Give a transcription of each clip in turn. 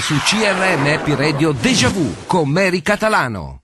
su CRM Happy Radio Deja Vu con Mary Catalano.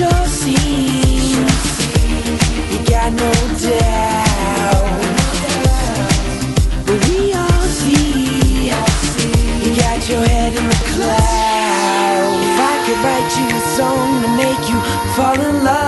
You got no doubt. We all see you got your head in the clouds. If I could write you a song to make you fall in love,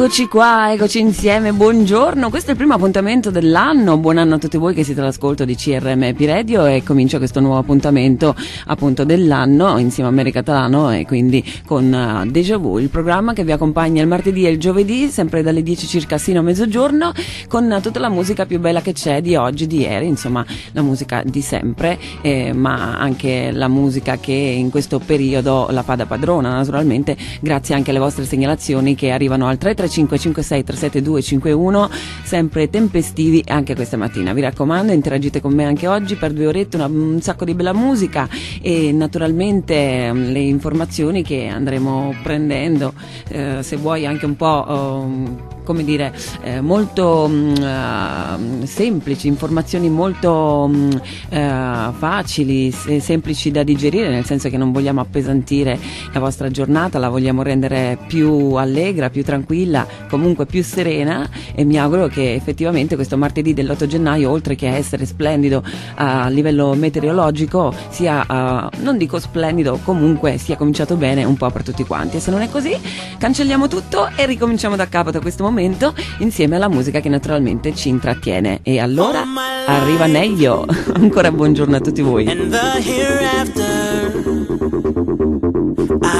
eccoci qua, eccoci insieme, buongiorno, questo è il primo appuntamento dell'anno, buon anno a tutti voi che siete all'ascolto di CRM Happy Radio e comincia questo nuovo appuntamento appunto dell'anno insieme a Mary Catalano e quindi con uh, Deja Vu, il programma che vi accompagna il martedì e il giovedì, sempre dalle 10 circa sino a mezzogiorno, con tutta la musica più bella che c'è di oggi, di ieri, insomma la musica di sempre, eh, ma anche la musica che in questo periodo la fa da padrona naturalmente, grazie anche alle vostre segnalazioni che arrivano al 335 56 372 51 sempre tempestivi anche questa mattina. Vi raccomando interagite con me anche oggi per due orette una- un sacco di bella musica e naturalmente mm, le informazioni che andremo prendendo eh, se vuoi anche un po' oh, come dire, eh, molto mm, eh, semplici, informazioni molto mm, eh, facili, se- semplici da digerire, nel senso che non vogliamo appesantire la vostra giornata, la vogliamo rendere più allegra, più tranquilla, comunque più serena e mi auguro che effettivamente questo martedì dell'8 gennaio, oltre che essere splendido a livello meteorologico, sia, eh, non dico splendido, comunque sia cominciato bene un po' per tutti quanti. E se non è così, cancelliamo tutto e ricominciamo da capo da questo momento insieme alla musica che naturalmente ci intrattiene. E allora arriva Neglio. Ancora buongiorno a tutti voi.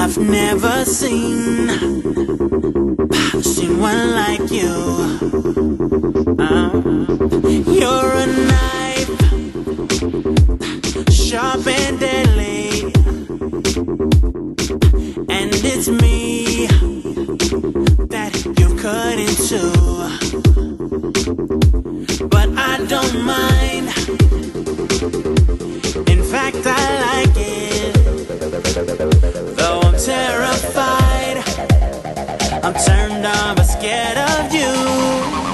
I've never seen seen one like you. Uh, you're a knife, sharp and deadly, and it's me that you cut into. But I don't mind. In fact, I like it. Though I'm terrified, and I was scared of you.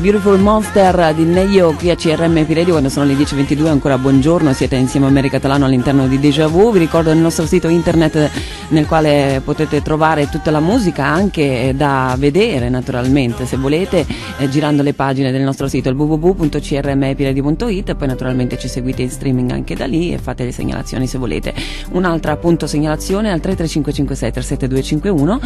Beautiful, Monster di Neio qui a CRM Radio quando sono le 10.22 ancora buongiorno, siete insieme a America Catalano all'interno di Deja Vu, vi ricordo il nostro sito internet nel quale potete trovare tutta la musica anche da vedere naturalmente se volete eh, girando le pagine del nostro sito il poi naturalmente ci seguite in streaming anche da lì e fate le segnalazioni se volete. Un'altra appunto segnalazione al 33556 37251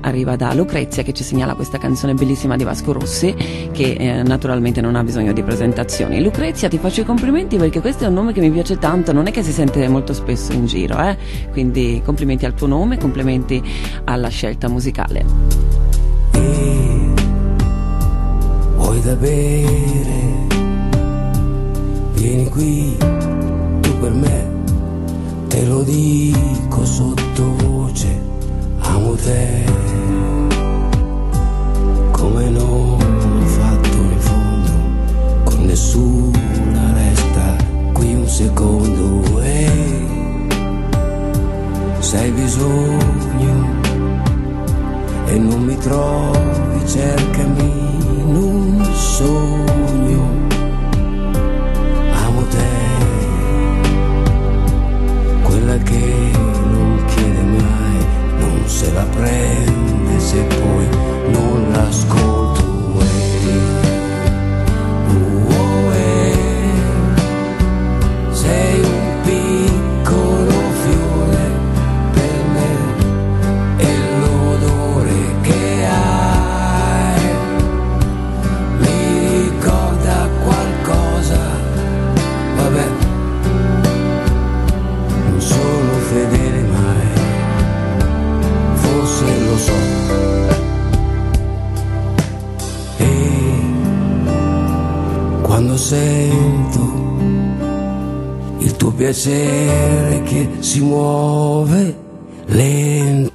arriva da Lucrezia che ci segnala questa canzone bellissima di Vasco Rossi che eh, naturalmente non ha bisogno di presentazioni. Lucrezia ti faccio i complimenti perché questo è un nome che mi piace tanto, non è che si sente molto spesso in giro, eh? quindi complimenti al tuo nome, complimenti alla scelta musicale. E vuoi da bere? Vieni qui, tu per me, te lo dico sottovoce, amo te. Come non secondo way se hai bisogno e non mi trovi cercami in un sogno. Amo te quella che non chiede mai non se la prende se poi non l'ascolta sento il tuo piacere che si muove lento.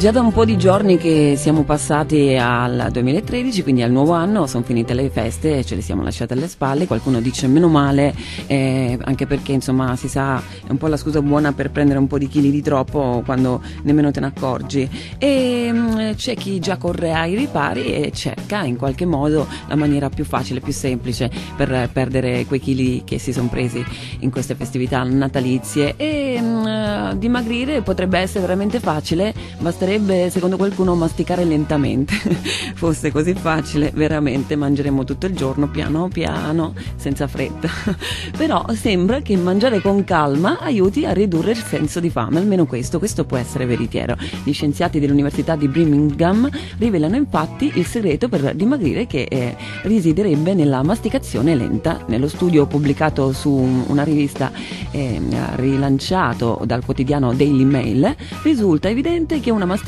Già da un po' di giorni che siamo passati al 2013, quindi al nuovo anno, sono finite le feste, ce le siamo lasciate alle spalle, qualcuno dice meno male, eh, anche perché insomma si sa, è un po' la scusa buona per prendere un po' di chili di troppo quando nemmeno te ne accorgi. E mm, c'è chi già corre ai ripari e cerca in qualche modo la maniera più facile, più semplice per perdere quei chili che si sono presi in queste festività natalizie e mm, dimagrire potrebbe essere veramente facile, basterebbe secondo qualcuno masticare lentamente. Fosse così facile, veramente mangeremo tutto il giorno piano piano, senza fretta. Però sembra che mangiare con calma aiuti a ridurre il senso di fame, almeno questo, questo può essere veritiero. Gli scienziati dell'Università di Birmingham rivelano infatti il segreto per dimagrire che eh, risiederebbe nella masticazione lenta. Nello studio pubblicato su una rivista eh, rilanciato dal quotidiano Daily Mail risulta evidente che una masticazione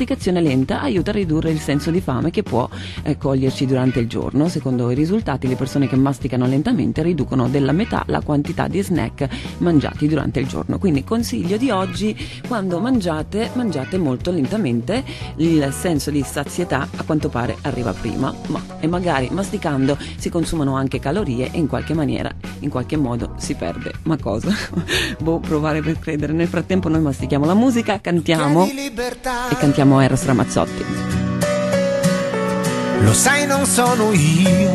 lenta aiuta a ridurre il senso di fame che può eh, coglierci durante il giorno. Secondo i risultati le persone che masticano lentamente riducono della metà la quantità di snack mangiati durante il giorno. Quindi consiglio di oggi, quando mangiate, mangiate molto lentamente, il senso di sazietà a quanto pare arriva prima, ma e magari masticando si consumano anche calorie e in qualche maniera, in qualche modo si perde. Ma cosa? boh, provare per credere. Nel frattempo noi mastichiamo la musica, cantiamo e cantiamo Eros Ramazzotti. Lo sai, non sono io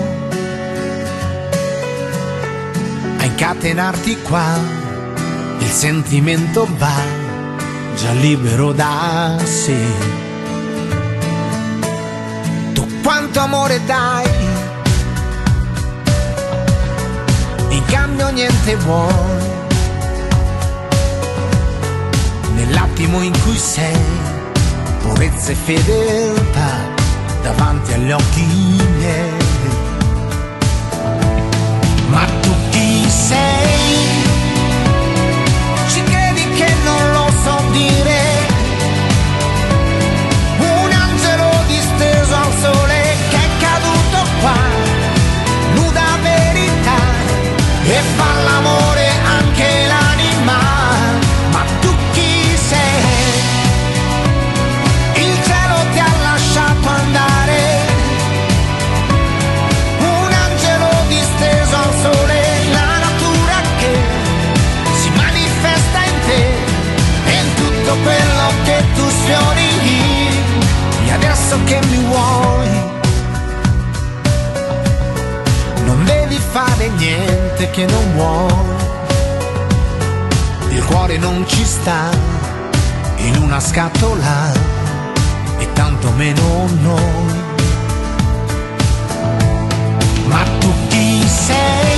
a incatenarti qua. Il sentimento va già libero da sé. Tu quanto amore dai, in cambio niente vuoi. Nell'attimo in cui sei, purezza e fedeltà davanti agli occhi miei. Ma tu chi sei? Che non vuoi. Il cuore non ci sta in una scatola e tanto meno noi. Ma tu chi sei?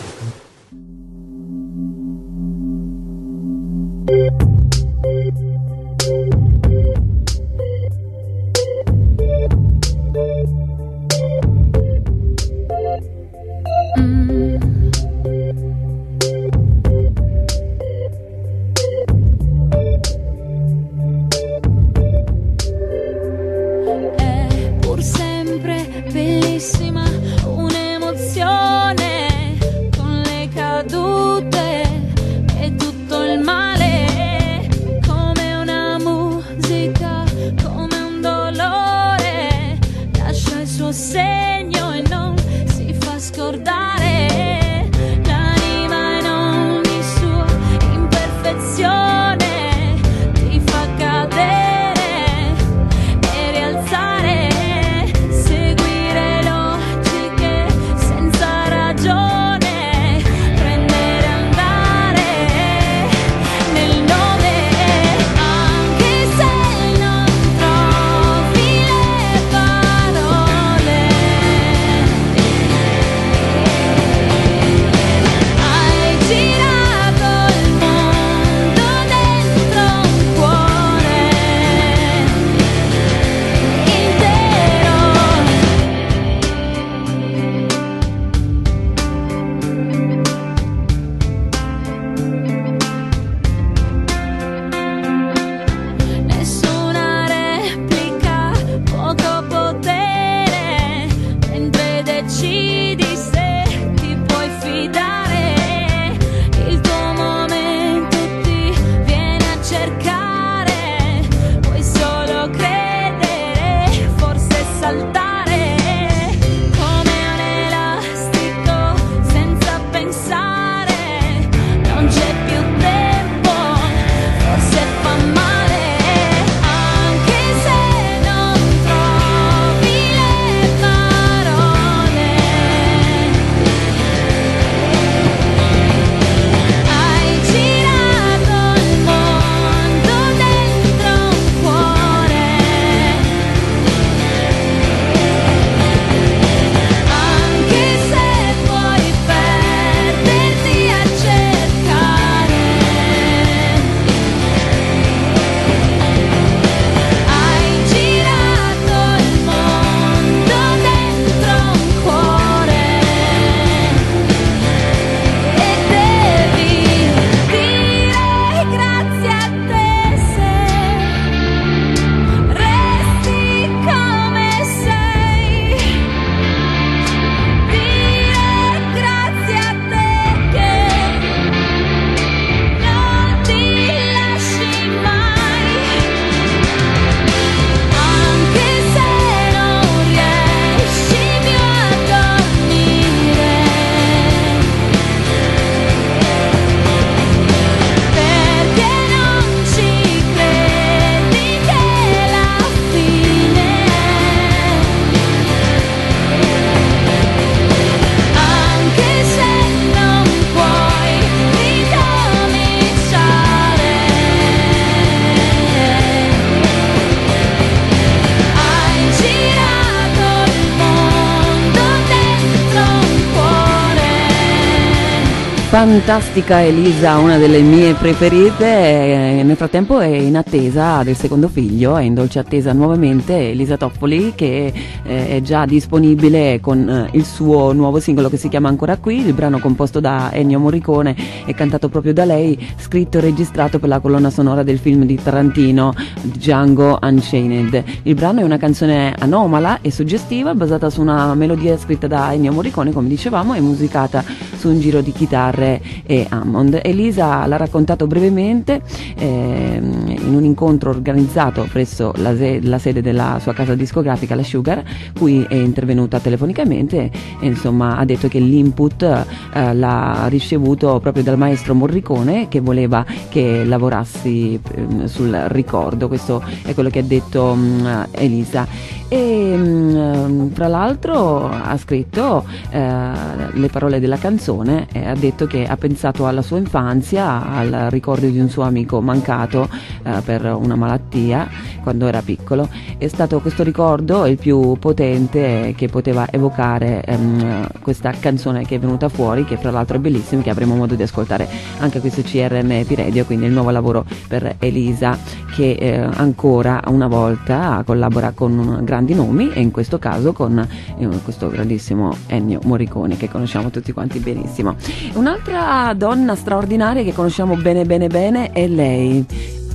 Fantastica Elisa, una delle mie preferite. eh, Nel frattempo è in attesa del secondo figlio, è in dolce attesa nuovamente Elisa Toffoli che eh, è già disponibile con eh, il suo nuovo singolo che si chiama Ancora qui, il brano composto da Ennio Morricone e cantato proprio da lei, scritto e registrato per la colonna sonora del film di Tarantino Django Unchained. Il brano è una canzone anomala e suggestiva basata su una melodia scritta da Ennio Morricone, come dicevamo, e musicata su un giro di chitarre e Hammond. Elisa l'ha raccontato brevemente ehm, in un incontro organizzato presso la, se- la sede della sua casa discografica, la Sugar, cui è intervenuta telefonicamente e insomma ha detto che l'input eh, l'ha ricevuto proprio dal maestro Morricone che voleva che lavorassi ehm, sul ricordo, questo è quello che ha detto mh, Elisa. E mh, tra l'altro ha scritto eh, le parole della canzone canzone e ha detto che ha pensato alla sua infanzia, al ricordo di un suo amico mancato eh, per una malattia quando era piccolo. È stato questo ricordo il più potente che poteva evocare ehm, questa canzone che è venuta fuori, che fra l'altro è bellissima, che avremo modo di ascoltare anche qui su CRM Radio, quindi il nuovo lavoro per Elisa che eh, ancora una volta collabora con grandi nomi e in questo caso con eh, questo grandissimo Ennio Morricone che conosciamo tutti quanti benissimo. Un'altra donna straordinaria che conosciamo bene bene bene è lei.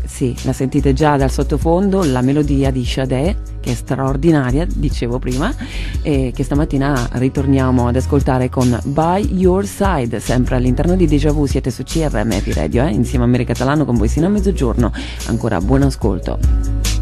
Sì, la sentite già dal sottofondo, la melodia di Sade, che è straordinaria, dicevo prima, e che stamattina ritorniamo ad ascoltare con By Your Side, sempre all'interno di Deja Vu, siete su CRM Happy Radio, eh? insieme a America Catalano con voi sino a mezzogiorno. Ancora buon ascolto.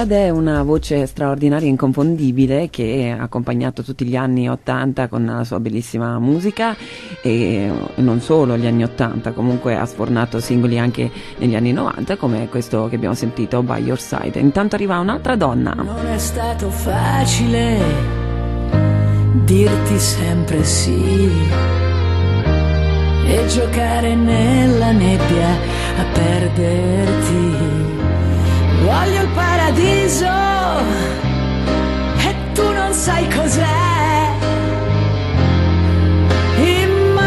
Sade è una voce straordinaria e inconfondibile che ha accompagnato tutti gli anni 80 con la sua bellissima musica e non solo gli anni 80, comunque ha sfornato singoli anche negli anni 90 come questo che abbiamo sentito, By Your Side. Intanto arriva un'altra donna. Non è stato facile dirti sempre sì e giocare nella nebbia a perderti. Voglio il paradiso e tu non sai cos'è. Immagina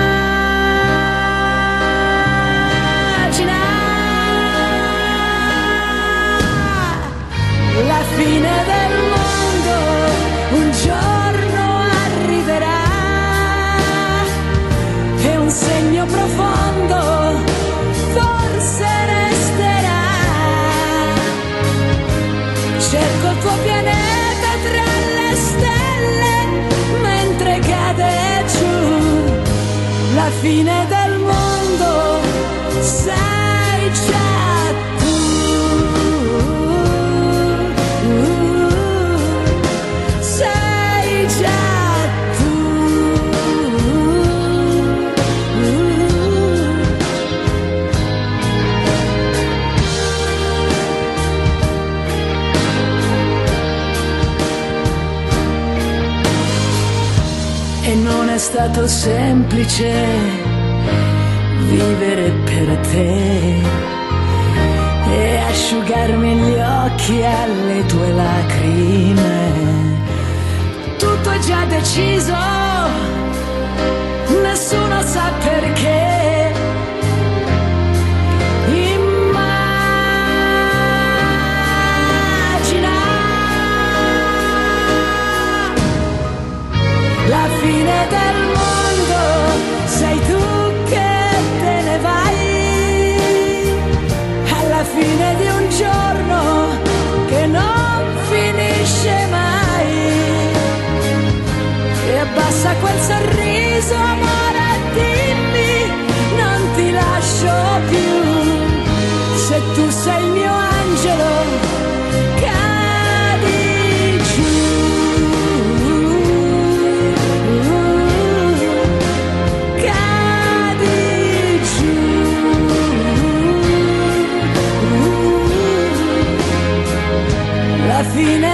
la fine del mondo un giorno arriverà e un segno profondo la fine del mondo. Sei già stato semplice vivere per te e asciugarmi gli occhi alle tue lacrime. Tutto è già deciso, nessuno sa perché. Quel sorriso, amore, dimmi, happiness.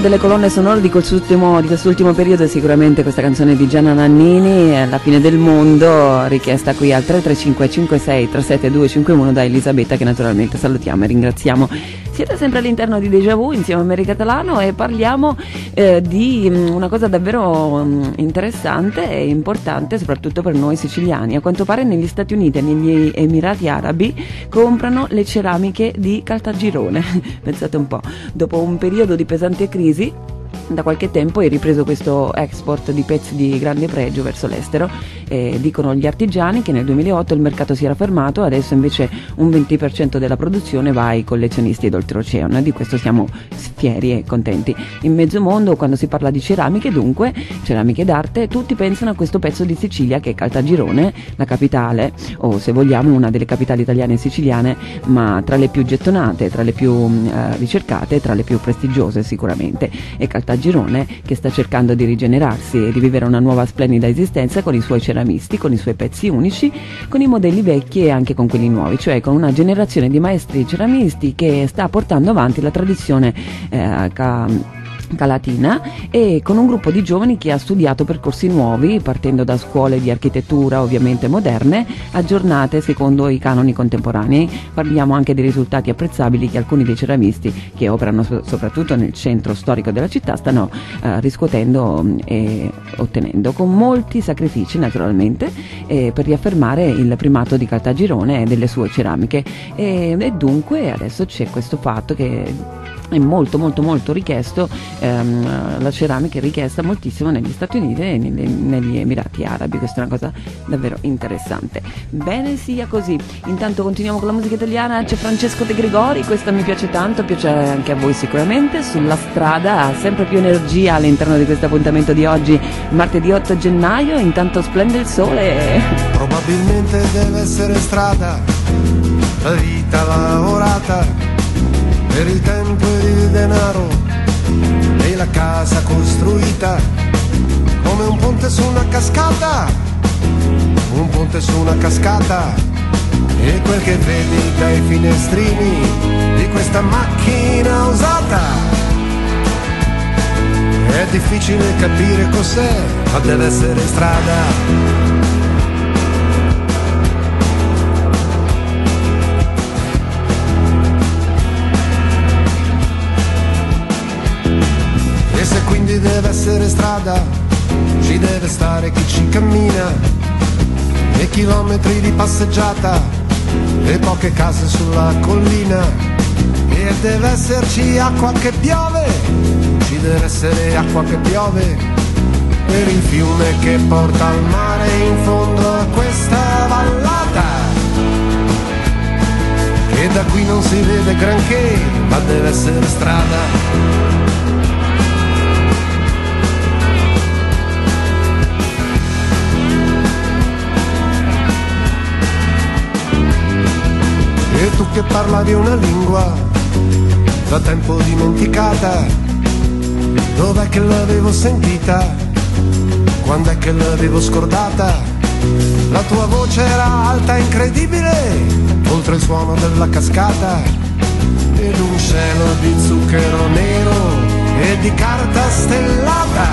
Delle colonne sonore di quest'ultimo, di quest'ultimo periodo è sicuramente questa canzone di Gianna Nannini, La fine del mondo, richiesta qui al 33556 37251 da Elisabetta che naturalmente salutiamo e ringraziamo. Siete sempre all'interno di Deja Vu insieme a Mary Catalano e parliamo eh, di mm, una cosa davvero mm, interessante e importante soprattutto per noi siciliani. A quanto pare negli Stati Uniti e negli Emirati Arabi comprano le ceramiche di Caltagirone. Pensate un po', dopo un periodo di pesante crisi da qualche tempo è ripreso questo export di pezzi di grande pregio verso l'estero. Eh, dicono gli artigiani che nel 2008 il mercato si era fermato, adesso invece un 20% della produzione va ai collezionisti d'oltreoceano e di questo siamo fieri e contenti. In mezzo mondo, quando si parla di ceramiche, dunque, ceramiche d'arte, tutti pensano a questo pezzo di Sicilia che è Caltagirone, la capitale, o se vogliamo una delle capitali italiane e siciliane, ma tra le più gettonate, tra le più mm, eh, ricercate, tra le più prestigiose sicuramente. E Caltagirone che sta cercando di rigenerarsi e di vivere una nuova splendida esistenza con i suoi ceramisti, con i suoi pezzi unici, con i modelli vecchi e anche con quelli nuovi, cioè con una generazione di maestri ceramisti che sta portando avanti la tradizione eh, ca- Calatina e con un gruppo di giovani che ha studiato percorsi nuovi partendo da scuole di architettura ovviamente moderne aggiornate secondo i canoni contemporanei. Parliamo anche dei risultati apprezzabili che alcuni dei ceramisti che operano so- soprattutto nel centro storico della città stanno eh, riscuotendo mh, e ottenendo con molti sacrifici naturalmente eh, per riaffermare il primato di Caltagirone e delle sue ceramiche. E, e dunque adesso c'è questo fatto che è molto molto molto richiesto ehm, la ceramica è richiesta moltissimo negli Stati Uniti e negli, negli Emirati Arabi. Questa è una cosa davvero interessante. Bene sia così. Intanto continuiamo con la musica italiana. C'è Francesco De Gregori questa mi piace tanto piace anche a voi sicuramente. Sulla strada sempre più energia all'interno di questo appuntamento di oggi martedì 8 gennaio. Intanto splende il sole. Probabilmente deve essere strada, la vita lavorata per il tempo e il denaro e la casa costruita come un ponte su una cascata, un ponte su una cascata e quel che vedi dai finestrini di questa macchina usata. È difficile capire cos'è, ma deve essere strada. Se quindi deve essere strada, ci deve stare chi ci cammina, e chilometri di passeggiata, e poche case sulla collina, e deve esserci acqua che piove, ci deve essere acqua che piove, per il fiume che porta al mare in fondo a questa vallata. E da qui non si vede granché, ma deve essere strada. Che parlavi una lingua da tempo dimenticata, dov'è che l'avevo sentita? Quando è che l'avevo scordata? La tua voce era alta e incredibile, oltre il suono della cascata, ed un cielo di zucchero nero e di carta stellata.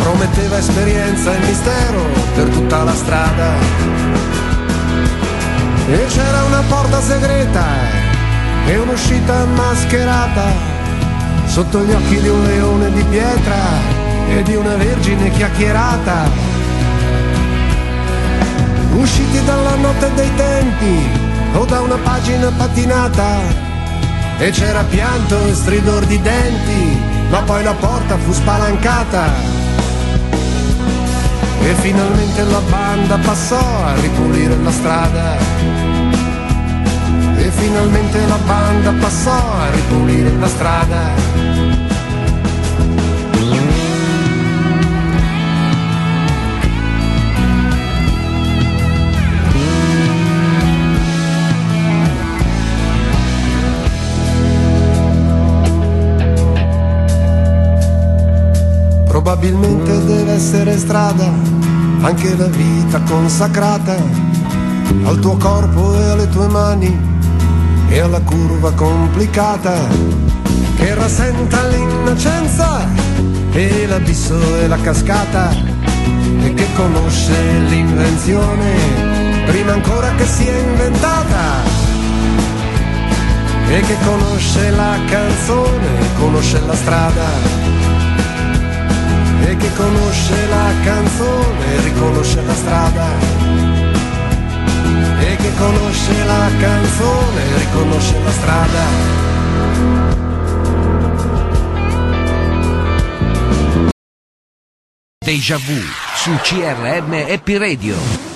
Prometteva esperienza e mistero per tutta la strada. E c'era una porta segreta e un'uscita mascherata sotto gli occhi di un leone di pietra e di una vergine chiacchierata. Usciti dalla notte dei tempi o da una pagina patinata e c'era pianto e stridor di denti, ma poi la porta fu spalancata. E finalmente la banda passò a ripulire la strada. E finalmente la banda passò a ripulire la strada. Probabilmente deve essere strada, anche la vita consacrata al tuo corpo e alle tue mani e alla curva complicata che rasenta l'innocenza e l'abisso e la cascata e che conosce l'invenzione prima ancora che sia inventata e che conosce la canzone, conosce la strada e che conosce la canzone, riconosce la strada. E che conosce la canzone, riconosce la strada. Deja Vu su CRM Happy Radio.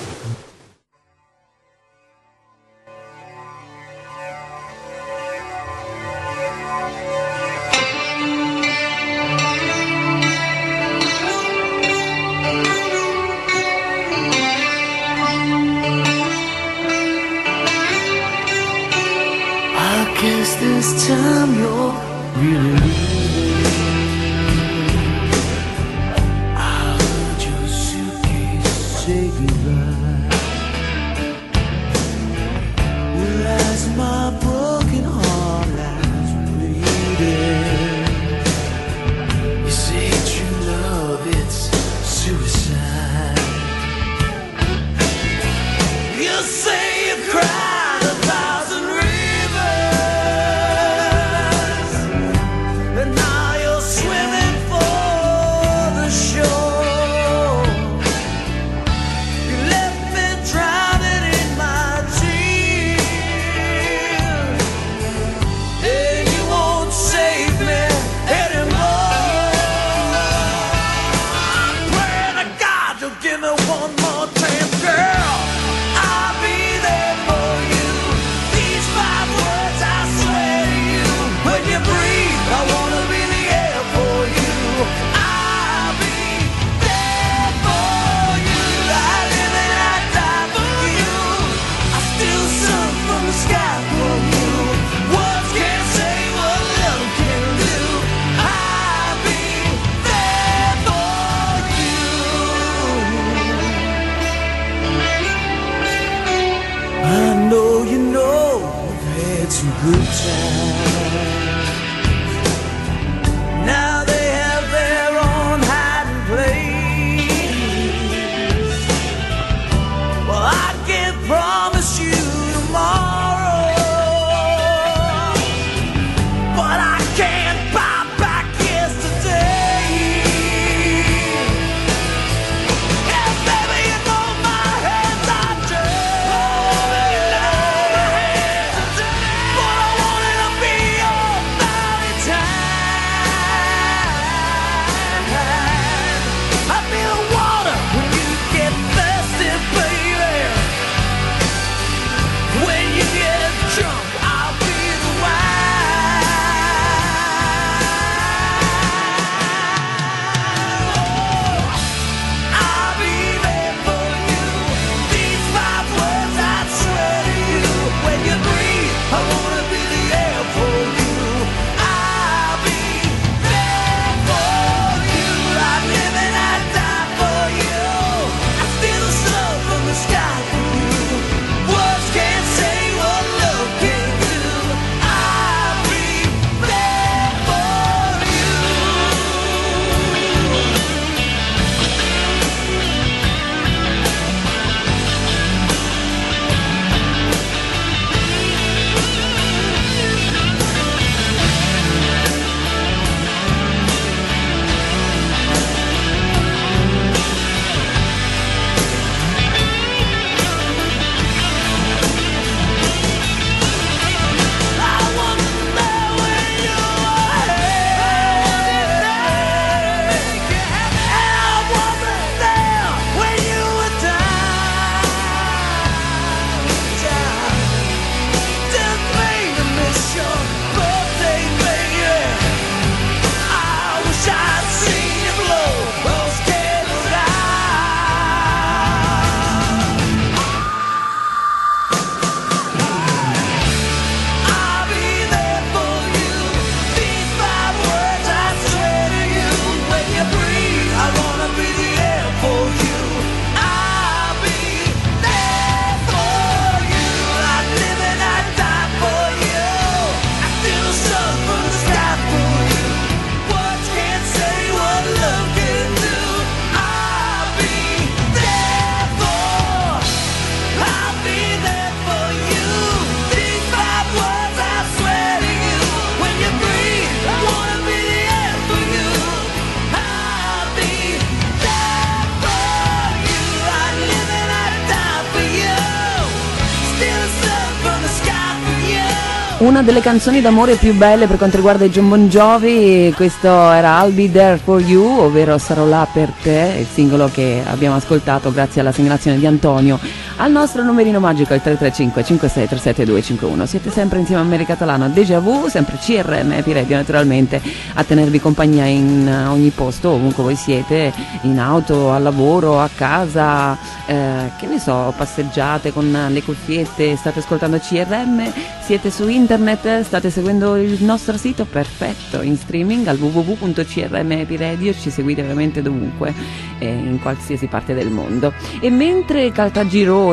Una delle canzoni d'amore più belle per quanto riguarda i John Bon Jovi, questo era I'll Be There For You, ovvero Sarò là per te, il singolo che abbiamo ascoltato grazie alla segnalazione di Antonio. Al nostro numerino magico il 335 5637 251. Siete sempre insieme a Mary Catalano, Deja Vu, sempre CRM Happy Radio naturalmente, a tenervi compagnia in eh, ogni posto, ovunque voi siete, in auto, al lavoro, a casa, eh, che ne so, passeggiate con le cuffiette, state ascoltando CRM, siete su internet, state seguendo il nostro sito, perfetto, in streaming al www.crm.radio, ci seguite veramente dovunque, eh, in qualsiasi parte del mondo. E mentre Caltagirone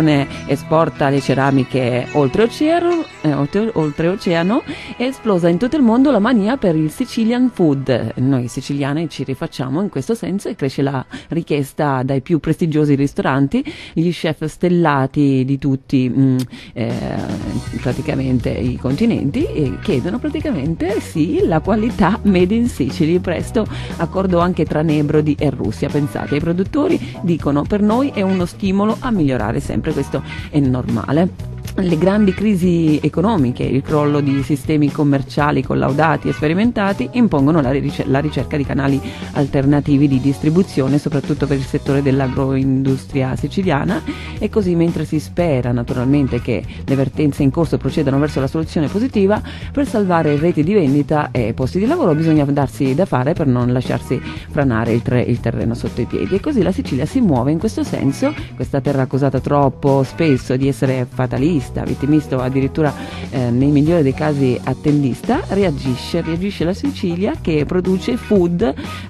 esporta le ceramiche oltreoceano, eh, oltre- oltreoceano, è esplosa in tutto il mondo la mania per il Sicilian food. Noi siciliani ci rifacciamo in questo senso e cresce la richiesta dai più prestigiosi ristoranti, gli chef stellati di tutti mm, eh, praticamente i continenti e chiedono praticamente sì la qualità made in Sicily. Presto accordo anche tra Nebrodi e Russia. Pensate, i produttori dicono per noi è uno stimolo a migliorare sempre, questo è normale. Le grandi crisi economiche, il crollo di sistemi commerciali collaudati e sperimentati impongono la, ricer- la ricerca di canali alternativi di distribuzione, soprattutto per il settore dell'agroindustria siciliana. E così mentre si spera naturalmente che le vertenze in corso procedano verso la soluzione positiva, per salvare reti di vendita e posti di lavoro bisogna darsi da fare per non lasciarsi franare il, il terreno sotto i piedi. E così la Sicilia si muove in questo senso, questa terra accusata troppo spesso di essere fatalista, vittimista, vittimista o addirittura eh, nei migliori dei casi attendista, reagisce, reagisce la Sicilia che produce food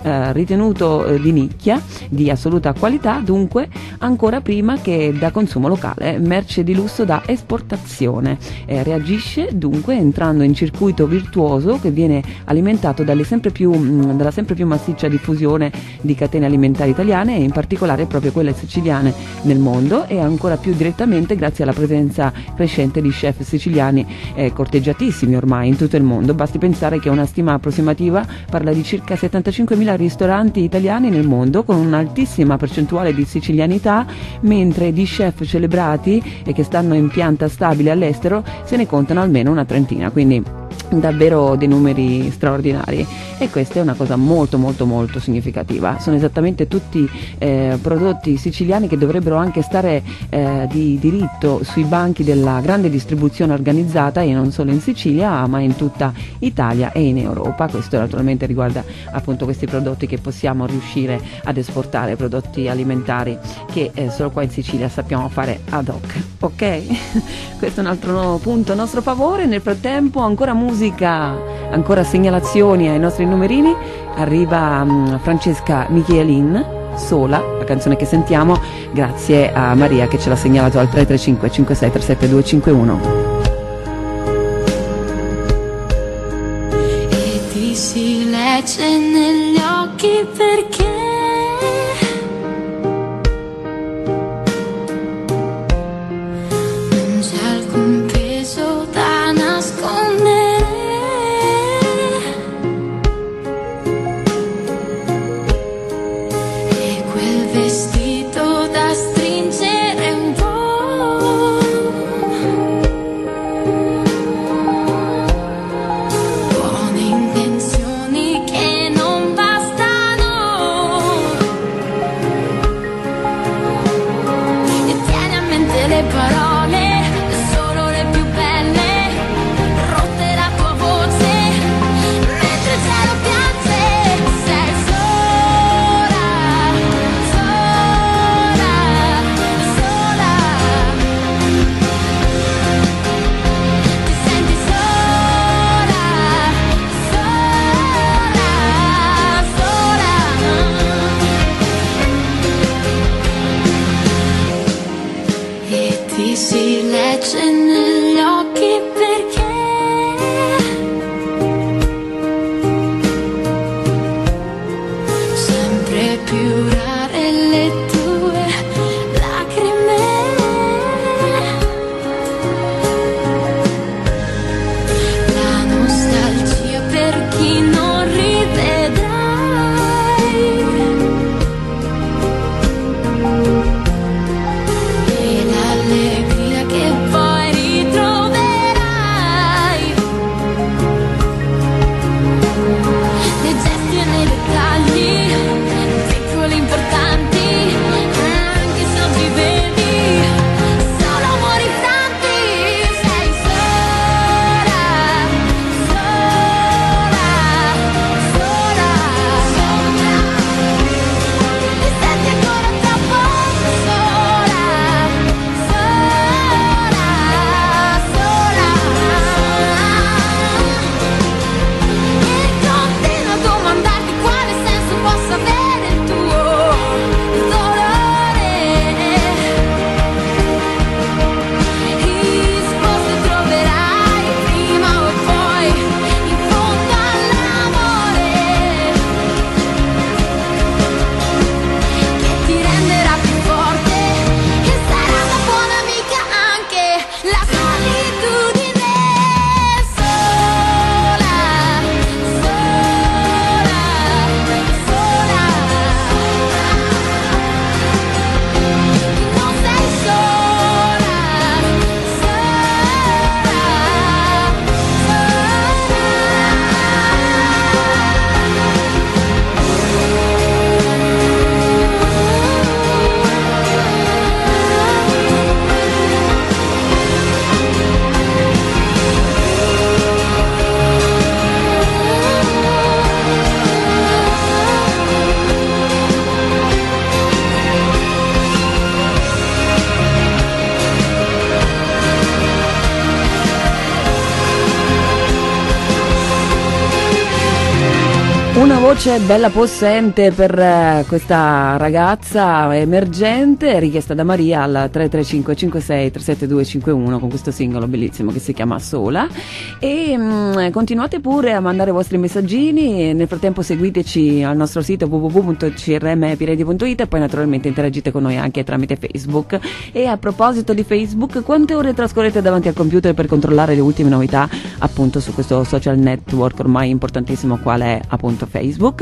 eh, ritenuto eh, di nicchia, di assoluta qualità, dunque ancora prima che da consumo locale, merce di lusso da esportazione. Eh, reagisce dunque entrando in circuito virtuoso che viene alimentato sempre più, mh, dalla sempre più massiccia diffusione di catene alimentari italiane e in particolare proprio quelle siciliane nel mondo e ancora più direttamente grazie alla presenza crescente di chef siciliani eh, corteggiatissimi ormai in tutto il mondo. Basti pensare che una stima approssimativa parla di circa 75.000 ristoranti italiani nel mondo con un'altissima percentuale di sicilianità, mentre di chef celebrati e che stanno in pianta stabile all'estero se ne contano almeno una trentina, quindi davvero dei numeri straordinari e questa è una cosa molto molto molto significativa sono esattamente tutti eh, prodotti siciliani che dovrebbero anche stare eh, di diritto sui banchi della grande distribuzione organizzata e non solo in Sicilia ma in tutta Italia e in Europa. Questo naturalmente riguarda appunto questi prodotti che possiamo riuscire ad esportare prodotti alimentari che eh, solo qua in Sicilia sappiamo fare ad hoc ok? Questo è un altro punto a nostro favore. Nel frattempo ancora musica, ancora segnalazioni ai nostri numerini. Arriva mm, Francesca Michielin, sola, la canzone che sentiamo, grazie a Maria che ce l'ha segnalato al 335 5637 251. E ti si legge negli occhi perché voce bella possente per eh, questa ragazza emergente. Richiesta da Maria al 335 56 37251 con questo singolo bellissimo che si chiama Sola. E mm, continuate pure a mandare i vostri messaggini. Nel frattempo seguiteci al nostro sito www.crmpiredio.it e poi naturalmente interagite con noi anche tramite Facebook. E a proposito di Facebook quante ore trascorrete davanti al computer per controllare le ultime novità appunto su questo social network ormai importantissimo qual è appunto Facebook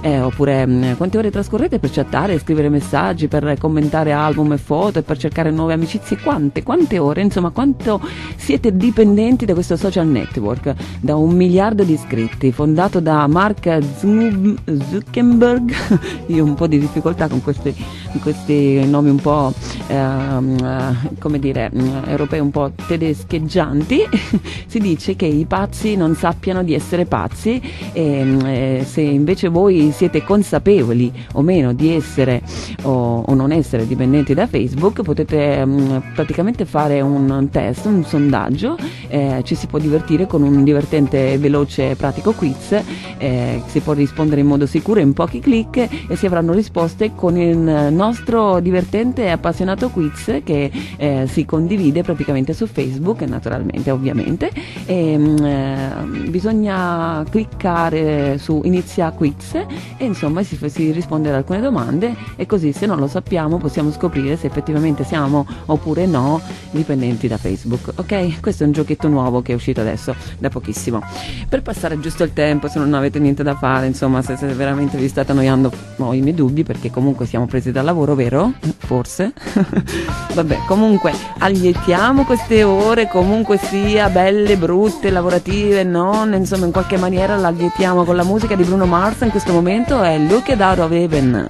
eh, oppure mh, quante ore trascorrete per chattare, scrivere messaggi, per commentare album e foto e per cercare nuove amicizie, quante, quante ore, insomma quanto siete dipendenti da questo social network, da un miliardo di iscritti, fondato da Mark Zu- Zuckerberg, io ho un po' di difficoltà con questi, questi nomi un po' ehm, eh, come dire mh, europei un po' tedescheggianti, si dice che i pazzi non sappiano di essere pazzi e mh, eh, se invece voi siete consapevoli o meno di essere o, o non essere dipendenti da Facebook, potete mh, praticamente fare un test, un sondaggio, eh, ci si può divertire con un divertente, veloce, pratico quiz, eh, si può rispondere in modo sicuro in pochi clic e si avranno risposte con il nostro divertente e appassionato quiz che eh, si condivide praticamente su Facebook, naturalmente, ovviamente. E, mh, eh, bisogna cliccare su inizia quiz e insomma si, si risponde ad alcune domande e così se non lo sappiamo possiamo scoprire se effettivamente siamo oppure no dipendenti da Facebook. Ok? Questo è un giochetto nuovo che è uscito adesso da pochissimo. Per passare giusto il tempo, se non avete niente da fare, insomma, se, se veramente vi state annoiando, ho i miei dubbi perché comunque siamo presi dal lavoro, vero? Forse. Vabbè, comunque allietiamo queste ore, comunque sia belle, brutte, lavorative, non, insomma, in qualche maniera l'allietiamo con la musica di Bruno Mars in questo momento è Look It Out of Heaven.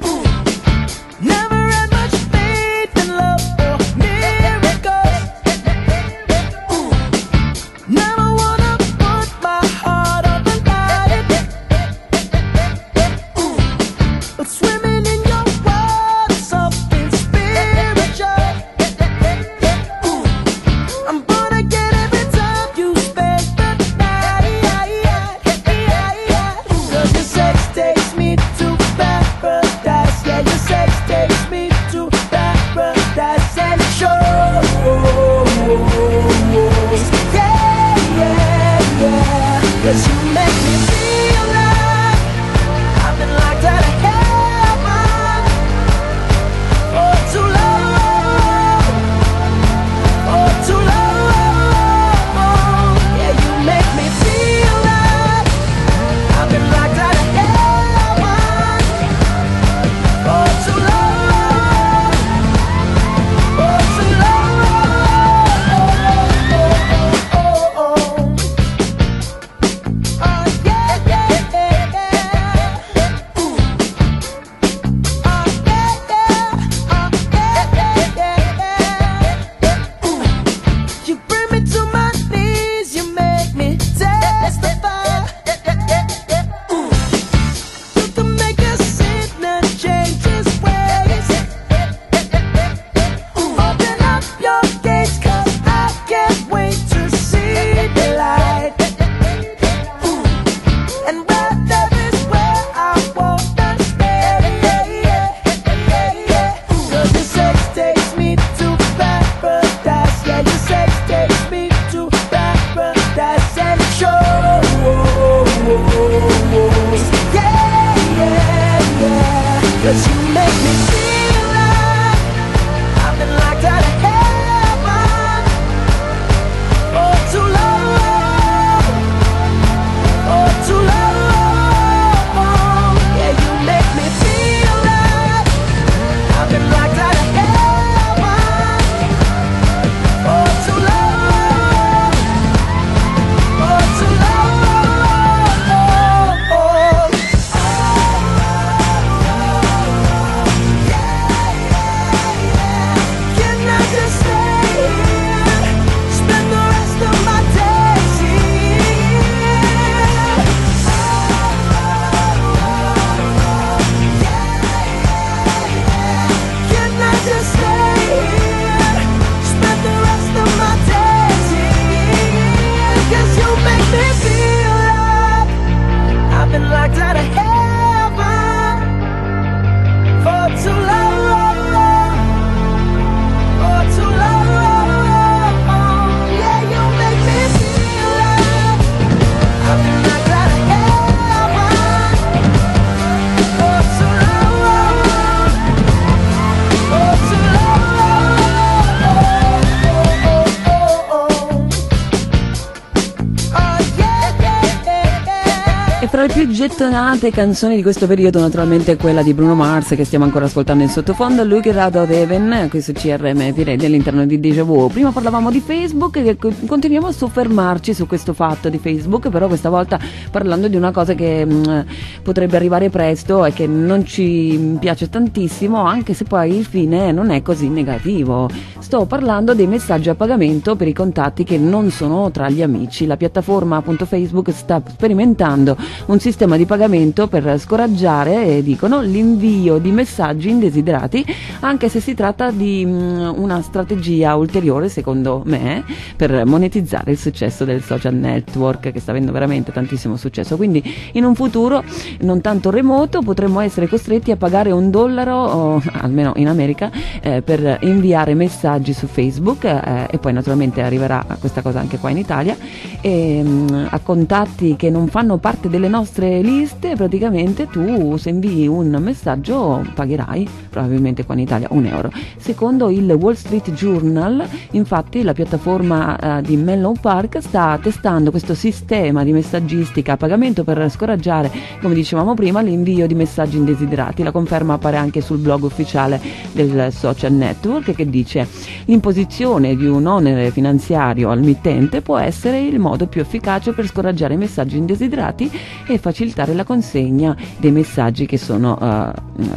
Fra le più gettonate canzoni di questo periodo, naturalmente quella di Bruno Mars che stiamo ancora ascoltando in sottofondo, Look It Out of Heaven, qui su CRM Pirelli all'interno di Deja Vu. Prima parlavamo di Facebook e co- continuiamo a soffermarci su questo fatto di Facebook, però questa volta parlando di una cosa che mh, potrebbe arrivare presto e che non ci piace tantissimo, anche se poi il fine non è così negativo. Sto parlando dei messaggi a pagamento per i contatti che non sono tra gli amici. La piattaforma appunto Facebook sta sperimentando un sistema di pagamento per scoraggiare, dicono, l'invio di messaggi indesiderati, anche se si tratta di mm, una strategia ulteriore, secondo me, per monetizzare il successo del social network che sta avendo veramente tantissimo successo. Quindi in un futuro non tanto remoto potremmo essere costretti a pagare un dollaro, o, almeno in America, eh, per inviare messaggi su Facebook eh, e poi naturalmente arriverà questa cosa anche qua in Italia e, mm, a contatti che non fanno parte delle nostre liste praticamente tu se invii un messaggio pagherai probabilmente qua in Italia un euro. Secondo il Wall Street Journal infatti la piattaforma eh, di Menlo Park sta testando questo sistema di messaggistica a pagamento per scoraggiare come dicevamo prima l'invio di messaggi indesiderati. La conferma appare anche sul blog ufficiale del social network che dice l'imposizione di un onere finanziario al mittente può essere il modo più efficace per scoraggiare i messaggi indesiderati e facilitare la consegna dei messaggi che sono eh,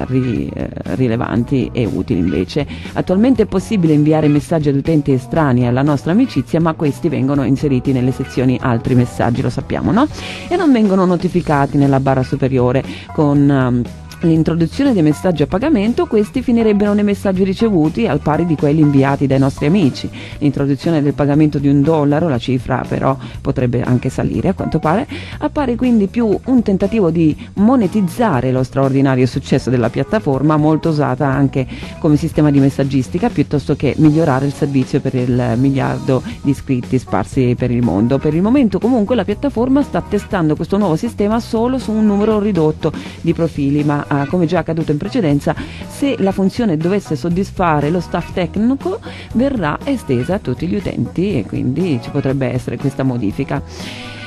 ri- eh, rilevanti e utili invece. Attualmente è possibile inviare messaggi ad utenti estranei alla nostra amicizia, ma questi vengono inseriti nelle sezioni altri messaggi, lo sappiamo, no? E non vengono notificati nella barra superiore con ehm, L'introduzione dei messaggi a pagamento, questi finirebbero nei messaggi ricevuti al pari di quelli inviati dai nostri amici. L'introduzione del pagamento di un dollaro, la cifra però potrebbe anche salire a quanto pare, appare quindi più un tentativo di monetizzare lo straordinario successo della piattaforma, molto usata anche come sistema di messaggistica, piuttosto che migliorare il servizio per il miliardo di iscritti sparsi per il mondo. Per il momento comunque la piattaforma sta testando questo nuovo sistema solo su un numero ridotto di profili, ma ah, come già accaduto in precedenza, se la funzione dovesse soddisfare lo staff tecnico verrà estesa a tutti gli utenti e quindi ci potrebbe essere questa modifica.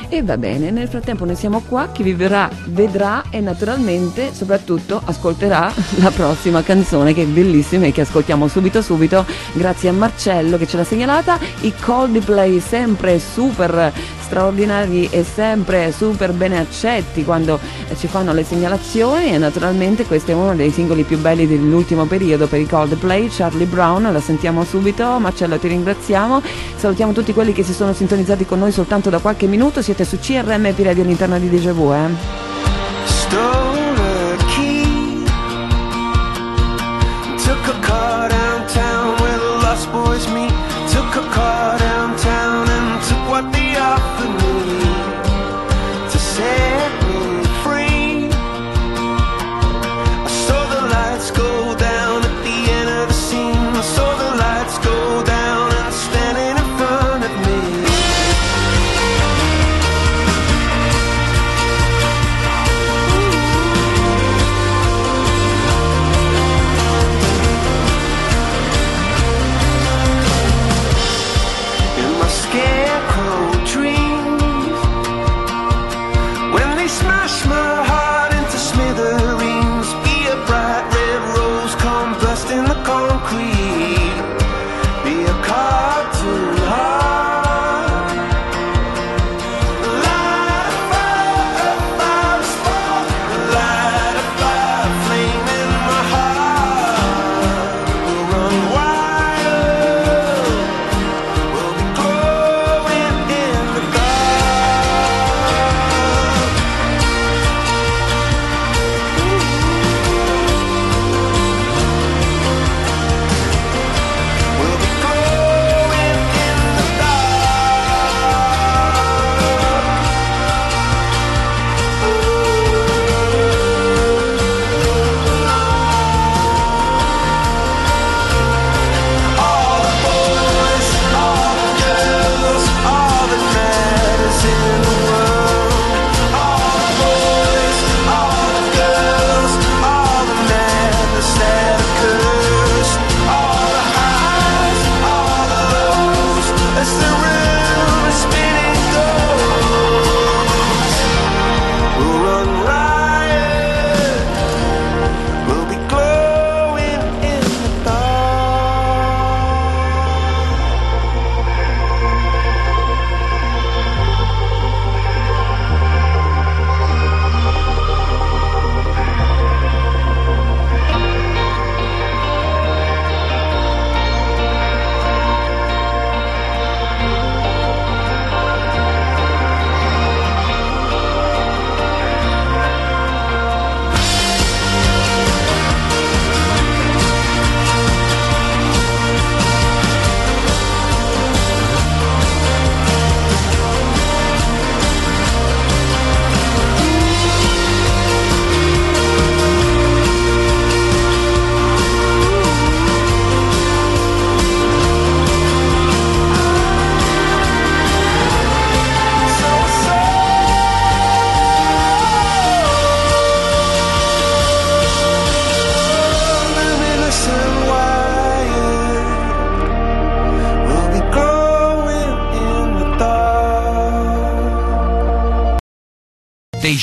E va bene, nel frattempo noi siamo qua, chi vivrà vedrà e naturalmente soprattutto ascolterà la prossima canzone che è bellissima e che ascoltiamo subito subito grazie a Marcello che ce l'ha segnalata, i Coldplay sempre super straordinari e sempre super bene accetti quando eh, ci fanno le segnalazioni e naturalmente questo è uno dei singoli più belli dell'ultimo periodo per i Coldplay, Charlie Brown, la sentiamo subito, Marcello ti ringraziamo, salutiamo tutti quelli che si sono sintonizzati con noi soltanto da qualche minuto, siete su CRM Piredi all'interno di Deja eh?